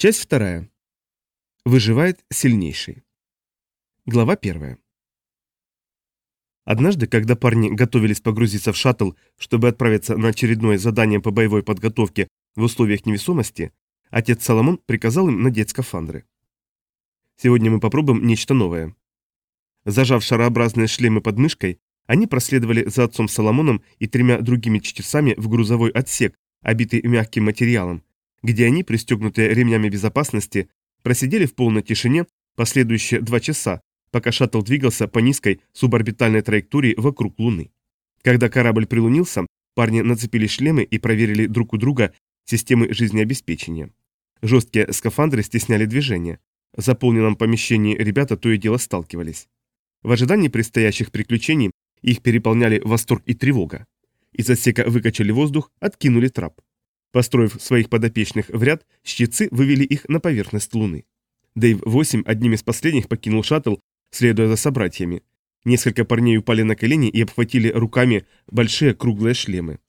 Часть вторая. Выживает сильнейший. Глава первая. Однажды, когда парни готовились погрузиться в шаттл, чтобы отправиться на очередное задание по боевой подготовке в условиях невесомости, отец Соломон приказал им надеть скафандры. Сегодня мы попробуем нечто новое. Зажав шарообразные шлемы под мышкой, они проследовали за отцом Соломоном и тремя другими чтецами в грузовой отсек, обитый мягким материалом, где они, пристегнутые ремнями безопасности, просидели в полной тишине последующие два часа, пока шаттл двигался по низкой суборбитальной траектории вокруг Луны. Когда корабль прилунился, парни нацепили шлемы и проверили друг у друга системы жизнеобеспечения. Жесткие скафандры стесняли движение. В заполненном помещении ребята то и дело сталкивались. В ожидании предстоящих приключений их переполняли восторг и тревога. Из отсека выкачали воздух, откинули трап. Построив своих подопечных в ряд, щитцы вывели их на поверхность Луны. Дэйв-8 одним из последних покинул шаттл, следуя за собратьями. Несколько парней упали на колени и обхватили руками большие круглые шлемы.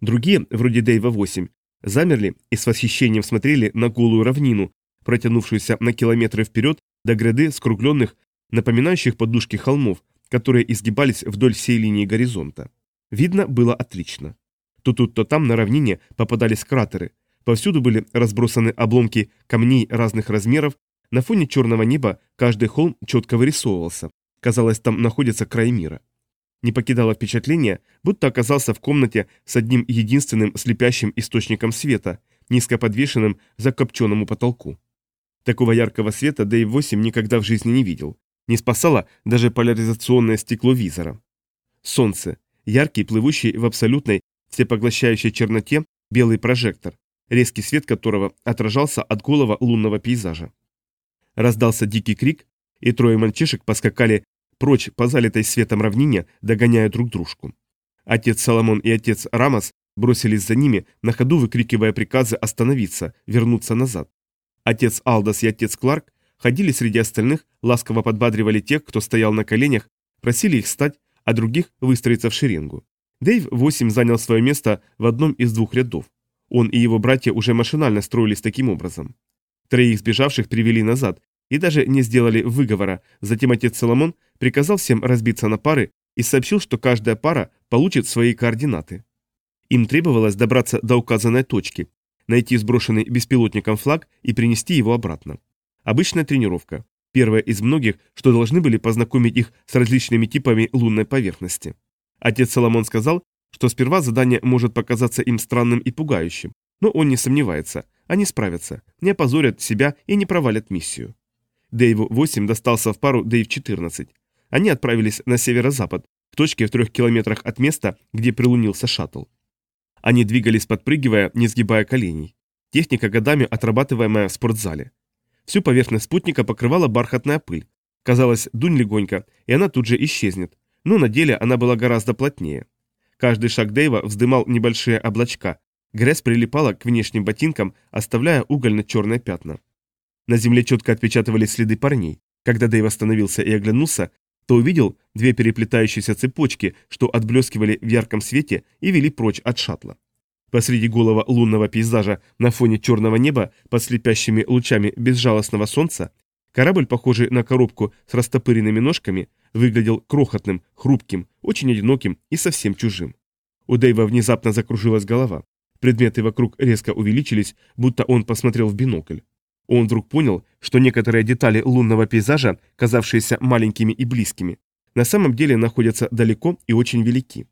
Другие, вроде Дэйва-8, замерли и с восхищением смотрели на голую равнину, протянувшуюся на километры вперед до гряды скругленных, напоминающих подушки холмов, которые изгибались вдоль всей линии горизонта. Видно было отлично. То тут, то там на равнине попадались кратеры. Повсюду были разбросаны обломки камней разных размеров. На фоне черного неба каждый холм четко вырисовывался. Казалось, там находится край мира. Не покидало впечатление, будто оказался в комнате с одним единственным слепящим источником света, низко подвешенным за копченому потолку. Такого яркого света Дэйв-8 никогда в жизни не видел. Не спасало даже поляризационное стекло визора. Солнце, яркий, плывущий в абсолютной всепоглощающей черноте белый прожектор, резкий свет которого отражался от голого лунного пейзажа. Раздался дикий крик, и трое мальчишек поскакали прочь по залитой светом равнине, догоняя друг дружку. Отец Соломон и отец Рамос бросились за ними, на ходу выкрикивая приказы остановиться, вернуться назад. Отец Алдас и отец Кларк ходили среди остальных, ласково подбадривали тех, кто стоял на коленях, просили их встать, а других выстроиться в шеренгу. Дэйв 8 занял свое место в одном из двух рядов. Он и его братья уже машинально строились таким образом. Троих сбежавших привели назад и даже не сделали выговора, затем отец Соломон приказал всем разбиться на пары и сообщил, что каждая пара получит свои координаты. Им требовалось добраться до указанной точки, найти сброшенный беспилотником флаг и принести его обратно. Обычная тренировка. Первая из многих, что должны были познакомить их с различными типами лунной поверхности. Отец Соломон сказал, что сперва задание может показаться им странным и пугающим, но он не сомневается, они справятся, не опозорят себя и не провалят миссию. Дэйву 8 достался в пару Дэйв 14. Они отправились на северо-запад, к точке в трех километрах от места, где прилунился шаттл. Они двигались подпрыгивая, не сгибая коленей. Техника годами отрабатываемая в спортзале. Всю поверхность спутника покрывала бархатная пыль. Казалось, дунь легонько, и она тут же исчезнет, но на деле она была гораздо плотнее. Каждый шаг Дэйва вздымал небольшие облачка. Грязь прилипала к внешним ботинкам, оставляя угольно-черные пятна. На земле четко отпечатывались следы парней. Когда Дэйв остановился и оглянулся, то увидел две переплетающиеся цепочки, что отблескивали в ярком свете и вели прочь от шаттла. Посреди голого лунного пейзажа на фоне черного неба под слепящими лучами безжалостного солнца корабль, похожий на коробку с растопыренными ножками, выглядел крохотным, хрупким, очень одиноким и совсем чужим. У Дэйва внезапно закружилась голова. Предметы вокруг резко увеличились, будто он посмотрел в бинокль. Он вдруг понял, что некоторые детали лунного пейзажа, казавшиеся маленькими и близкими, на самом деле находятся далеко и очень велики.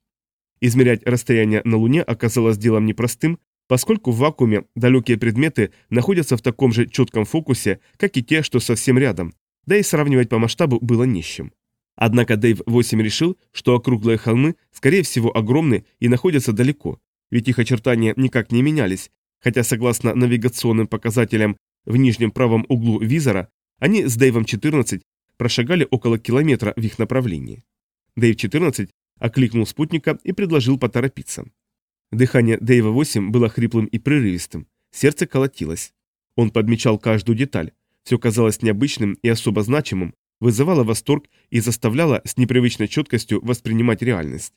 Измерять расстояние на Луне оказалось делом непростым, поскольку в вакууме далекие предметы находятся в таком же четком фокусе, как и те, что совсем рядом, да и сравнивать по масштабу было не с чем. Однако Дэйв-8 решил, что округлые холмы, скорее всего, огромны и находятся далеко, ведь их очертания никак не менялись, хотя согласно навигационным показателям в нижнем правом углу визора, они с Дэйвом-14 прошагали около километра в их направлении. Дэйв-14 окликнул спутника и предложил поторопиться. Дыхание Дэйва-8 было хриплым и прерывистым, сердце колотилось. Он подмечал каждую деталь, все казалось необычным и особо значимым, вызывала восторг и заставляла с непривычной четкостью воспринимать реальность.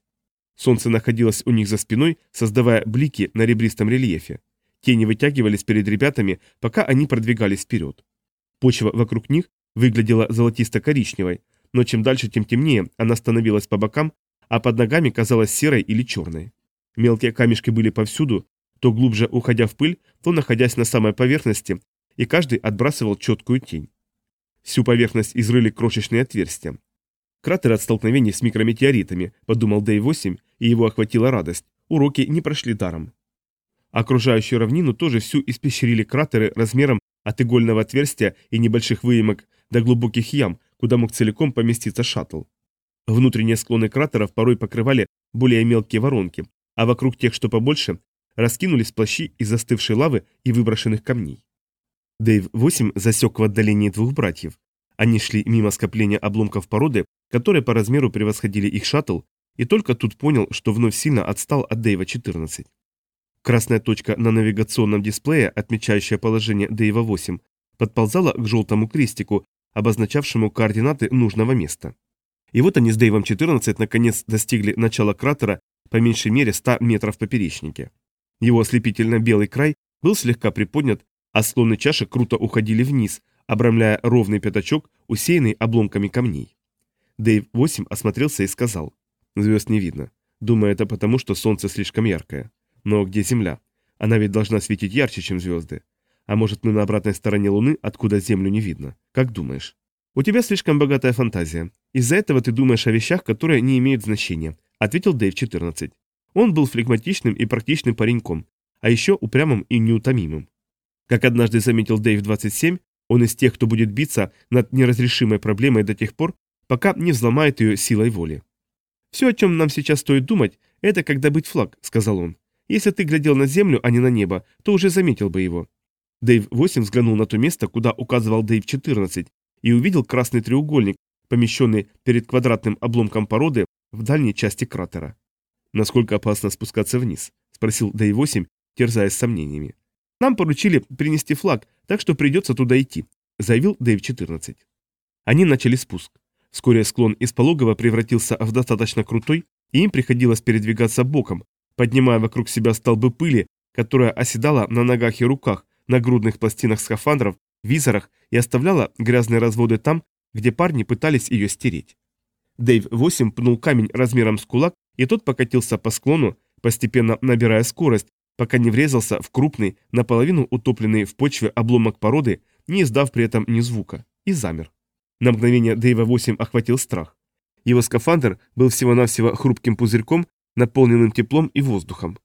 Солнце находилось у них за спиной, создавая блики на ребристом рельефе. Тени вытягивались перед ребятами, пока они продвигались вперед. Почва вокруг них выглядела золотисто-коричневой, но чем дальше, тем темнее она становилась по бокам, а под ногами казалась серой или черной. Мелкие камешки были повсюду, то глубже уходя в пыль, то находясь на самой поверхности, и каждый отбрасывал четкую тень. Всю поверхность изрыли крошечные отверстия. Кратер от столкновений с микрометеоритами, подумал Дэй-8, и его охватила радость. Уроки не прошли даром. Окружающую равнину тоже всю испещрили кратеры размером от игольного отверстия и небольших выемок до глубоких ям, куда мог целиком поместиться шаттл. Внутренние склоны кратеров порой покрывали более мелкие воронки, а вокруг тех, что побольше, раскинулись плащи из застывшей лавы и выброшенных камней. Дэйв-8 засек в отдалении двух братьев. Они шли мимо скопления обломков породы, которые по размеру превосходили их шаттл, и только тут понял, что вновь сильно отстал от Дэйва-14. Красная точка на навигационном дисплее, отмечающая положение Дэйва-8, подползала к желтому крестику, обозначавшему координаты нужного места. И вот они с Дэйвом-14 наконец достигли начала кратера по меньшей мере 100 метров поперечнике. Его ослепительно-белый край был слегка приподнят, а склоны чаши круто уходили вниз, обрамляя ровный пятачок, усеянный обломками камней. Дэйв-8 осмотрелся и сказал, «Звезд не видно. Думаю, это потому, что солнце слишком яркое. Но где Земля? Она ведь должна светить ярче, чем звезды. А может, мы на обратной стороне Луны, откуда Землю не видно? Как думаешь?» «У тебя слишком богатая фантазия. Из-за этого ты думаешь о вещах, которые не имеют значения», — ответил Дэйв-14. Он был флегматичным и практичным пареньком, а еще упрямым и неутомимым. Как однажды заметил Дэйв-27, он из тех, кто будет биться над неразрешимой проблемой до тех пор, пока не взломает ее силой воли. «Все, о чем нам сейчас стоит думать, это как добыть флаг», — сказал он. «Если ты глядел на землю, а не на небо, то уже заметил бы его». Дэйв-8 взглянул на то место, куда указывал Дэйв-14, и увидел красный треугольник, помещенный перед квадратным обломком породы в дальней части кратера. «Насколько опасно спускаться вниз?» – спросил Дэйв-8, терзаясь сомнениями. «Нам поручили принести флаг, так что придется туда идти», – заявил Дэйв-14. Они начали спуск. Вскоре склон из пологого превратился в достаточно крутой, и им приходилось передвигаться боком, поднимая вокруг себя столбы пыли, которая оседала на ногах и руках, на грудных пластинах скафандров, визорах и оставляла грязные разводы там, где парни пытались ее стереть. Дэйв-8 пнул камень размером с кулак, и тот покатился по склону, постепенно набирая скорость, пока не врезался в крупный, наполовину утопленный в почве обломок породы, не издав при этом ни звука, и замер. На мгновение Дэйва-8 охватил страх. Его скафандр был всего-навсего хрупким пузырьком, наполненным теплом и воздухом.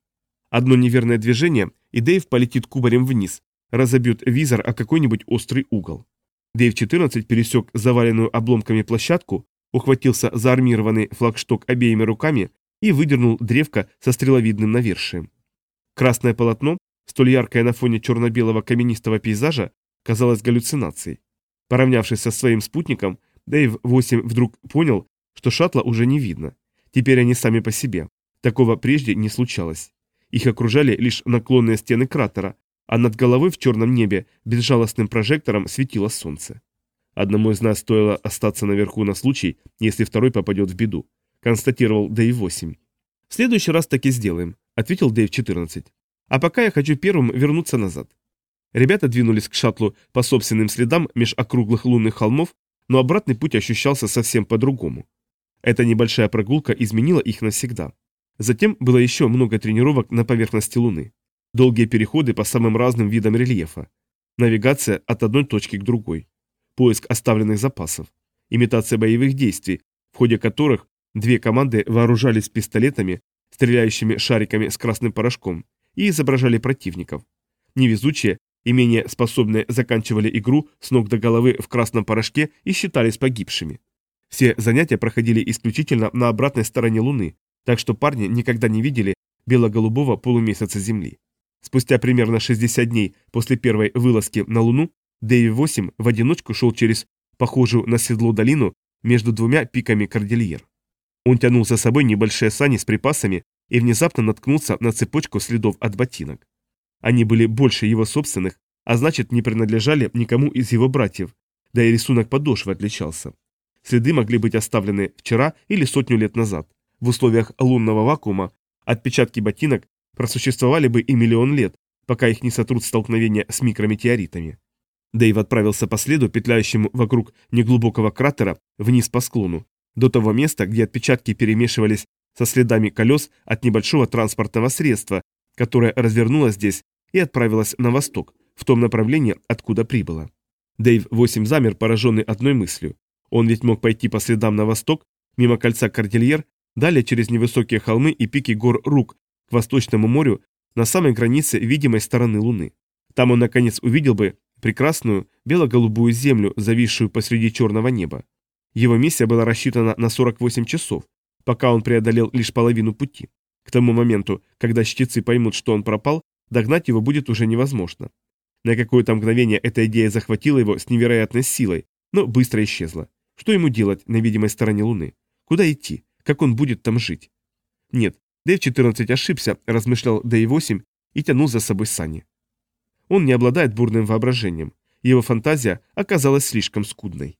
Одно неверное движение, и Дэйв полетит кубарем вниз, разобьет визор о какой-нибудь острый угол. Дэйв-14 пересек заваленную обломками площадку, ухватился за армированный флагшток обеими руками и выдернул древко со стреловидным навершием. Красное полотно, столь яркое на фоне черно-белого каменистого пейзажа, казалось галлюцинацией. Поравнявшись со своим спутником, Дэйв-8 вдруг понял, что шаттла уже не видно. Теперь они сами по себе. Такого прежде не случалось. Их окружали лишь наклонные стены кратера, а над головой в черном небе безжалостным прожектором светило солнце. Одному из нас стоило остаться наверху на случай, если второй попадет в беду, констатировал Дэйв-8. «В следующий раз так и сделаем», — ответил Дэйв-14. «А пока я хочу первым вернуться назад». Ребята двинулись к шаттлу по собственным следам меж округлых лунных холмов, но обратный путь ощущался совсем по-другому. Эта небольшая прогулка изменила их навсегда. Затем было еще много тренировок на поверхности Луны. Долгие переходы по самым разным видам рельефа. Навигация от одной точки к другой. Поиск оставленных запасов. Имитация боевых действий, в ходе которых две команды вооружались пистолетами, стреляющими шариками с красным порошком, и изображали противников. Невезучие и менее способные заканчивали игру с ног до головы в красном порошке и считались погибшими. Все занятия проходили исключительно на обратной стороне Луны, так что парни никогда не видели бело-голубого полумесяца Земли. Спустя примерно 60 дней после первой вылазки на Луну, Дэйв-8 в одиночку шел через похожую на седло долину между двумя пиками Кордильер. Он тянул за собой небольшие сани с припасами и внезапно наткнулся на цепочку следов от ботинок. Они были больше его собственных, а значит не принадлежали никому из его братьев, да и рисунок подошвы отличался. Следы могли быть оставлены вчера или сотню лет назад. В условиях лунного вакуума отпечатки ботинок просуществовали бы и миллион лет, пока их не сотрут столкновения с микрометеоритами. Дэйв отправился по следу, петляющему вокруг неглубокого кратера, вниз по склону, до того места, где отпечатки перемешивались со следами колес от небольшого транспортного средства, которое развернулось здесь и отправилось на восток, в том направлении, откуда прибыло. Дэйв 8 замер, пораженный одной мыслью. Он ведь мог пойти по следам на восток, мимо кольца Кордильер, далее через невысокие холмы и пики гор Рук к Восточному морю на самой границе видимой стороны Луны. Там он, наконец, увидел бы прекрасную бело-голубую землю, зависшую посреди черного неба. Его миссия была рассчитана на 48 часов, пока он преодолел лишь половину пути. К тому моменту, когда чтецы поймут, что он пропал, догнать его будет уже невозможно. На какое-то мгновение эта идея захватила его с невероятной силой, но быстро исчезла. Что ему делать на видимой стороне Луны? Куда идти? Как он будет там жить? Нет, Дэйв-14 ошибся, размышлял Дэйв-8 и тянул за собой сани. Он не обладает бурным воображением. Его фантазия оказалась слишком скудной.